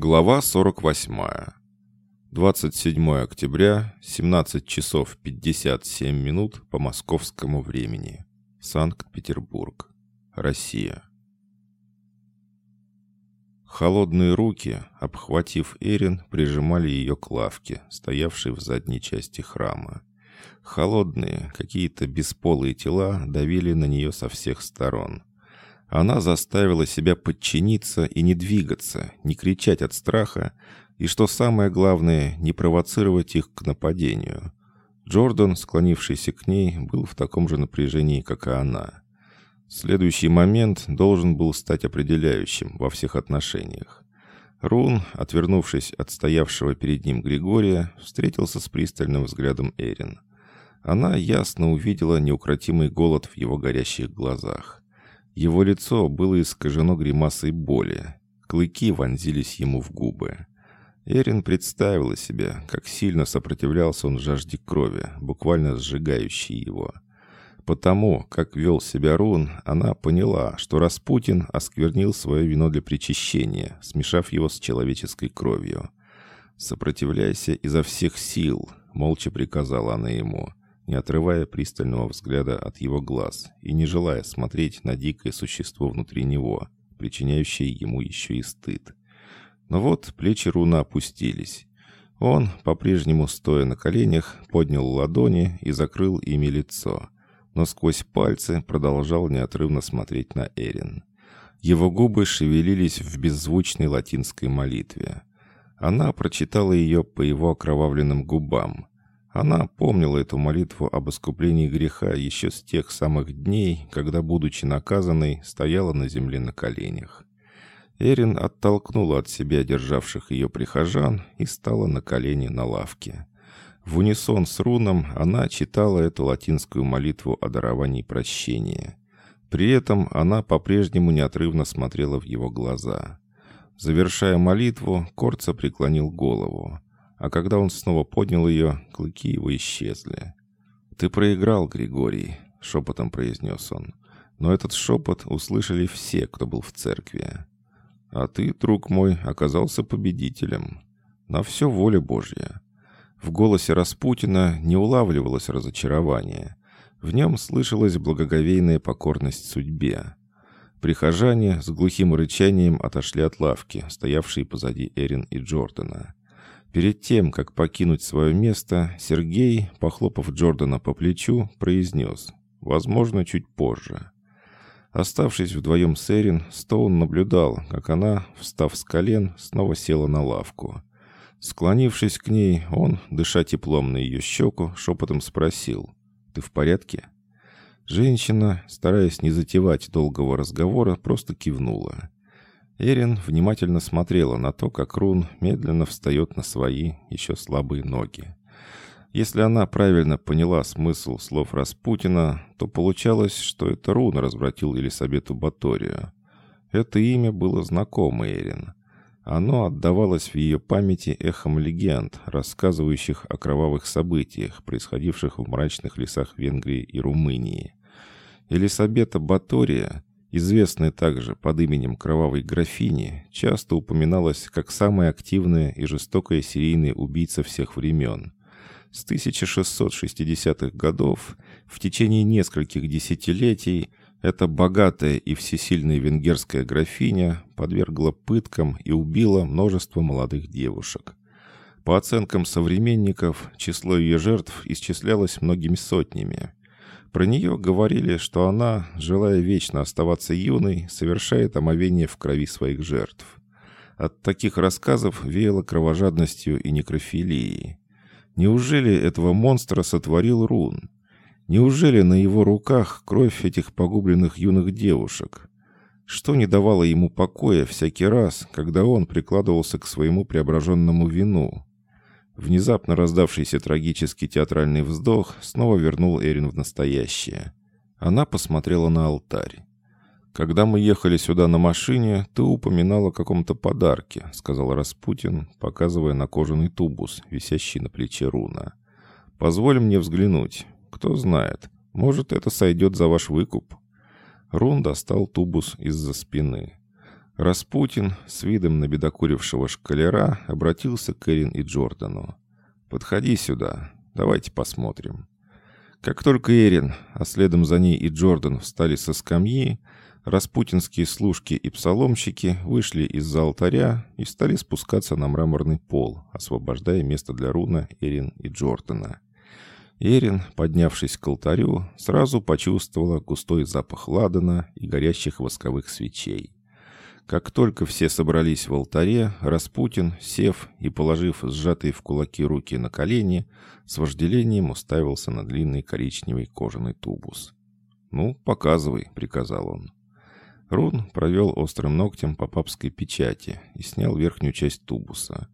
Глава 48. 27 октября, 17 часов 57 минут по московскому времени. Санкт-Петербург. Россия. Холодные руки, обхватив Эрин, прижимали ее к лавке, стоявшей в задней части храма. Холодные, какие-то бесполые тела давили на нее со всех сторон. Она заставила себя подчиниться и не двигаться, не кричать от страха, и, что самое главное, не провоцировать их к нападению. Джордан, склонившийся к ней, был в таком же напряжении, как и она. Следующий момент должен был стать определяющим во всех отношениях. Рун, отвернувшись от стоявшего перед ним Григория, встретился с пристальным взглядом Эрин. Она ясно увидела неукротимый голод в его горящих глазах. Его лицо было искажено гримасой боли. Клыки вонзились ему в губы. Эрин представила себе, как сильно сопротивлялся он жажде крови, буквально сжигающей его. Потому, как вел себя Рун, она поняла, что Распутин осквернил свое вино для причащения, смешав его с человеческой кровью. «Сопротивляйся изо всех сил», — молча приказала она ему не отрывая пристального взгляда от его глаз и не желая смотреть на дикое существо внутри него, причиняющее ему еще и стыд. Но вот плечи Руна опустились. Он, по-прежнему стоя на коленях, поднял ладони и закрыл ими лицо, но сквозь пальцы продолжал неотрывно смотреть на Эрин. Его губы шевелились в беззвучной латинской молитве. Она прочитала ее по его окровавленным губам, она помнила эту молитву об искуплении греха еще с тех самых дней, когда, будучи наказанной, стояла на земле на коленях. Эрин оттолкнула от себя державших ее прихожан и стала на колени на лавке. В унисон с руном она читала эту латинскую молитву о даровании прощения. При этом она по-прежнему неотрывно смотрела в его глаза. Завершая молитву, Корца преклонил голову а когда он снова поднял ее, клыки его исчезли. «Ты проиграл, Григорий», — шепотом произнес он. Но этот шепот услышали все, кто был в церкви. «А ты, друг мой, оказался победителем. На все воля Божья». В голосе Распутина не улавливалось разочарование. В нем слышалась благоговейная покорность судьбе. Прихожане с глухим рычанием отошли от лавки, стоявшей позади Эрин и Джордана. Перед тем, как покинуть свое место, Сергей, похлопав Джордана по плечу, произнес «Возможно, чуть позже». Оставшись вдвоем с Эрин, Стоун наблюдал, как она, встав с колен, снова села на лавку. Склонившись к ней, он, дыша теплом на ее щеку, шепотом спросил «Ты в порядке?» Женщина, стараясь не затевать долгого разговора, просто кивнула. Эрин внимательно смотрела на то, как Рун медленно встает на свои, еще слабые ноги. Если она правильно поняла смысл слов Распутина, то получалось, что это Рун развратил Елисабету Баторию. Это имя было знакомо Эрин. Оно отдавалось в ее памяти эхом легенд, рассказывающих о кровавых событиях, происходивших в мрачных лесах Венгрии и Румынии. Елисабета Батория известная также под именем Кровавой Графини, часто упоминалась как самая активная и жестокая серийная убийца всех времен. С 1660-х годов в течение нескольких десятилетий эта богатая и всесильная венгерская графиня подвергла пыткам и убила множество молодых девушек. По оценкам современников, число ее жертв исчислялось многими сотнями – про нее говорили, что она, желая вечно оставаться юной, совершает омовение в крови своих жертв. От таких рассказов веяло кровожадностью и некрофилией. Неужели этого монстра сотворил Рун? Неужели на его руках кровь этих погубленных юных девушек? Что не давало ему покоя всякий раз, когда он прикладывался к своему преображенному вину? Внезапно раздавшийся трагический театральный вздох снова вернул Эрин в настоящее. Она посмотрела на алтарь. «Когда мы ехали сюда на машине, ты упоминал о каком-то подарке», — сказал Распутин, показывая на кожаный тубус, висящий на плече руна. «Позволь мне взглянуть. Кто знает, может, это сойдет за ваш выкуп». Рун достал тубус из-за спины. Распутин с видом набедокурившего шкалера обратился к Эрин и Джордану. «Подходи сюда, давайте посмотрим». Как только Эрин, а следом за ней и Джордан встали со скамьи, распутинские служки и псаломщики вышли из-за алтаря и стали спускаться на мраморный пол, освобождая место для Руна, Эрин и Джордана. Эрин, поднявшись к алтарю, сразу почувствовала густой запах ладана и горящих восковых свечей. Как только все собрались в алтаре, Распутин, сев и положив сжатые в кулаки руки на колени, с вожделением уставился на длинный коричневый кожаный тубус. «Ну, показывай», — приказал он. Рун провел острым ногтем по папской печати и снял верхнюю часть тубуса.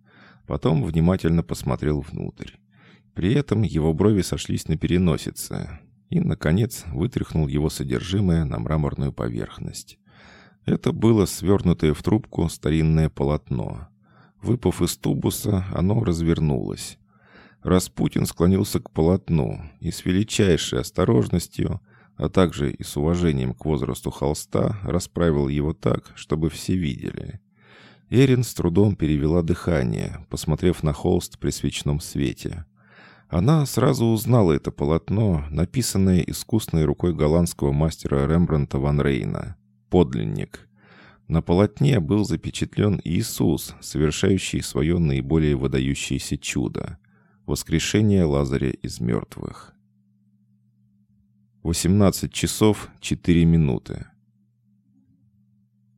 Потом внимательно посмотрел внутрь. При этом его брови сошлись на переносице и, наконец, вытряхнул его содержимое на мраморную поверхность. Это было свернутое в трубку старинное полотно. Выпав из тубуса, оно развернулось. Распутин склонился к полотну и с величайшей осторожностью, а также и с уважением к возрасту холста, расправил его так, чтобы все видели. Эрин с трудом перевела дыхание, посмотрев на холст при свечном свете. Она сразу узнала это полотно, написанное искусной рукой голландского мастера Рембранта ван Рейна подлинник. На полотне был запечатлен Иисус, совершающий свое наиболее выдающееся чудо — воскрешение Лазаря из мертвых. 18 часов 4 минуты.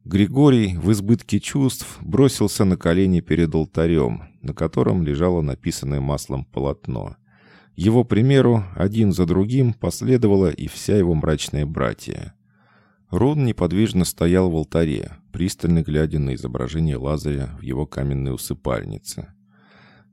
Григорий в избытке чувств бросился на колени перед алтарем, на котором лежало написанное маслом полотно. Его примеру один за другим последовала и вся его мрачная братья. Рон неподвижно стоял в алтаре, пристально глядя на изображение Лазаря в его каменной усыпальнице.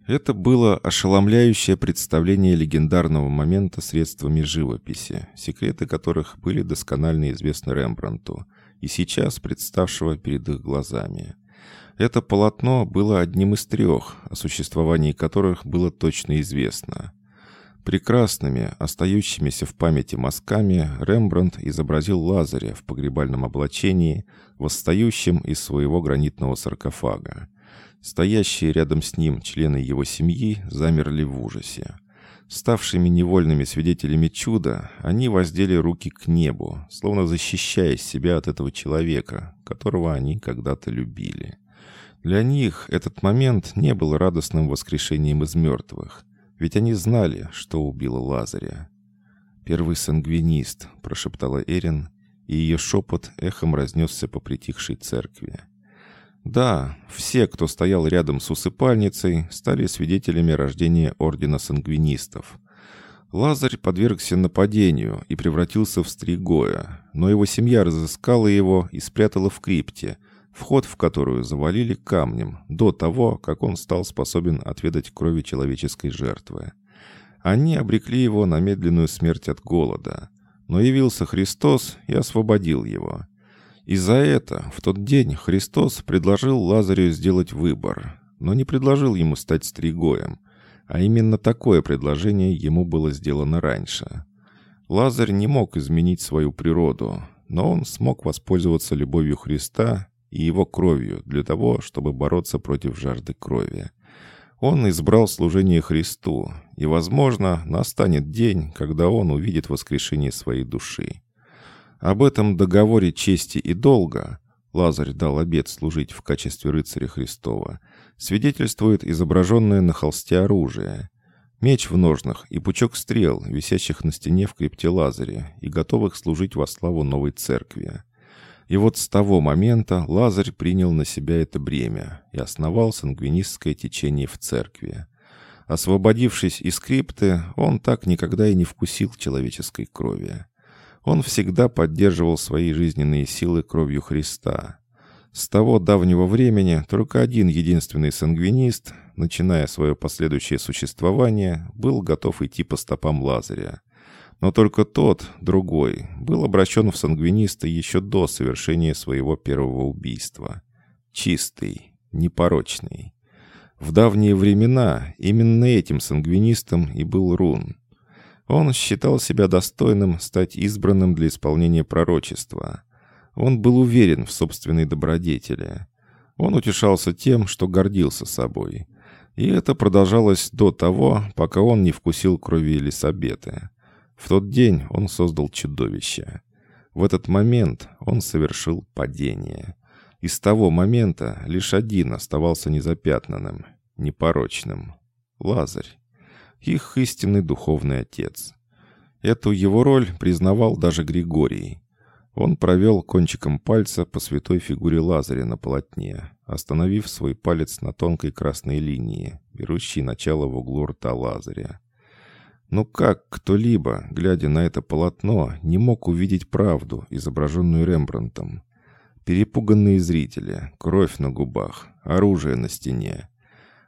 Это было ошеломляющее представление легендарного момента средствами живописи, секреты которых были досконально известны Рембрандту, и сейчас представшего перед их глазами. Это полотно было одним из трех, о существовании которых было точно известно. Прекрасными, остающимися в памяти мазками, Рембрандт изобразил Лазаря в погребальном облачении, восстающим из своего гранитного саркофага. Стоящие рядом с ним члены его семьи замерли в ужасе. Ставшими невольными свидетелями чуда, они воздели руки к небу, словно защищая себя от этого человека, которого они когда-то любили. Для них этот момент не был радостным воскрешением из мертвых – ведь они знали, что убило Лазаря. «Первый сангвинист», — прошептала Эрин, и ее шепот эхом разнесся по притихшей церкви. Да, все, кто стоял рядом с усыпальницей, стали свидетелями рождения Ордена Сангвинистов. Лазарь подвергся нападению и превратился в стригоя, но его семья разыскала его и спрятала в крипте, вход в которую завалили камнем до того, как он стал способен отведать крови человеческой жертвы. Они обрекли его на медленную смерть от голода, но явился Христос и освободил его. И за это в тот день Христос предложил Лазарю сделать выбор, но не предложил ему стать стригоем, а именно такое предложение ему было сделано раньше. Лазарь не мог изменить свою природу, но он смог воспользоваться любовью Христа и его кровью для того, чтобы бороться против жажды крови. Он избрал служение Христу, и, возможно, настанет день, когда он увидит воскрешение своей души. Об этом договоре чести и долга Лазарь дал обет служить в качестве рыцаря Христова, свидетельствует изображенное на холсте оружие. Меч в ножнах и пучок стрел, висящих на стене в крипте Лазаря и готовых служить во славу новой церкви. И вот с того момента Лазарь принял на себя это бремя и основал сангвинистское течение в церкви. Освободившись из крипты, он так никогда и не вкусил человеческой крови. Он всегда поддерживал свои жизненные силы кровью Христа. С того давнего времени только один единственный сангвинист, начиная свое последующее существование, был готов идти по стопам Лазаря – но только тот, другой, был обращен в сангвиниста еще до совершения своего первого убийства. Чистый, непорочный. В давние времена именно этим сангвинистом и был Рун. Он считал себя достойным стать избранным для исполнения пророчества. Он был уверен в собственной добродетели. Он утешался тем, что гордился собой. И это продолжалось до того, пока он не вкусил крови Елисабеты. В тот день он создал чудовище. В этот момент он совершил падение. И с того момента лишь один оставался незапятнанным, непорочным. Лазарь. Их истинный духовный отец. Эту его роль признавал даже Григорий. Он провел кончиком пальца по святой фигуре Лазаря на полотне, остановив свой палец на тонкой красной линии, берущей начало в углу рта Лазаря. Но как кто-либо, глядя на это полотно, не мог увидеть правду, изображенную Рембрандтом? Перепуганные зрители, кровь на губах, оружие на стене.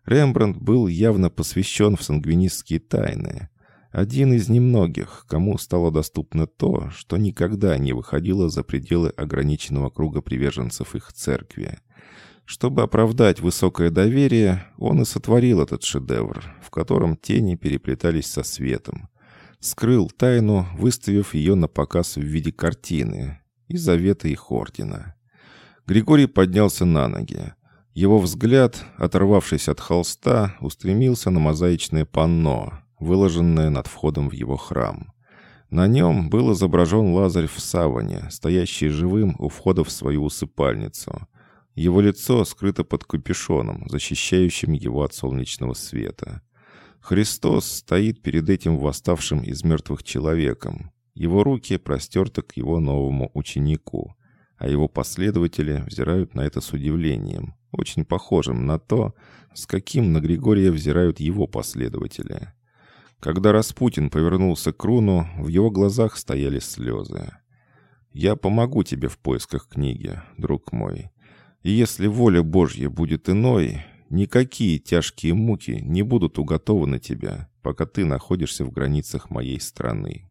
Рембрандт был явно посвящен в сангвинистские тайны. Один из немногих, кому стало доступно то, что никогда не выходило за пределы ограниченного круга приверженцев их церкви. Чтобы оправдать высокое доверие, он и сотворил этот шедевр, в котором тени переплетались со светом. Скрыл тайну, выставив ее на показ в виде картины и завета их ордена. Григорий поднялся на ноги. Его взгляд, оторвавшись от холста, устремился на мозаичное панно, выложенное над входом в его храм. На нем был изображен Лазарь в саване, стоящий живым у входа в свою усыпальницу. Его лицо скрыто под капюшоном, защищающим его от солнечного света. Христос стоит перед этим восставшим из мертвых человеком. Его руки простерты к его новому ученику, а его последователи взирают на это с удивлением, очень похожим на то, с каким на Григория взирают его последователи. Когда Распутин повернулся к Руну, в его глазах стояли слезы. «Я помогу тебе в поисках книги, друг мой. И если воля Божья будет иной, никакие тяжкие муки не будут уготованы тебе, пока ты находишься в границах моей страны».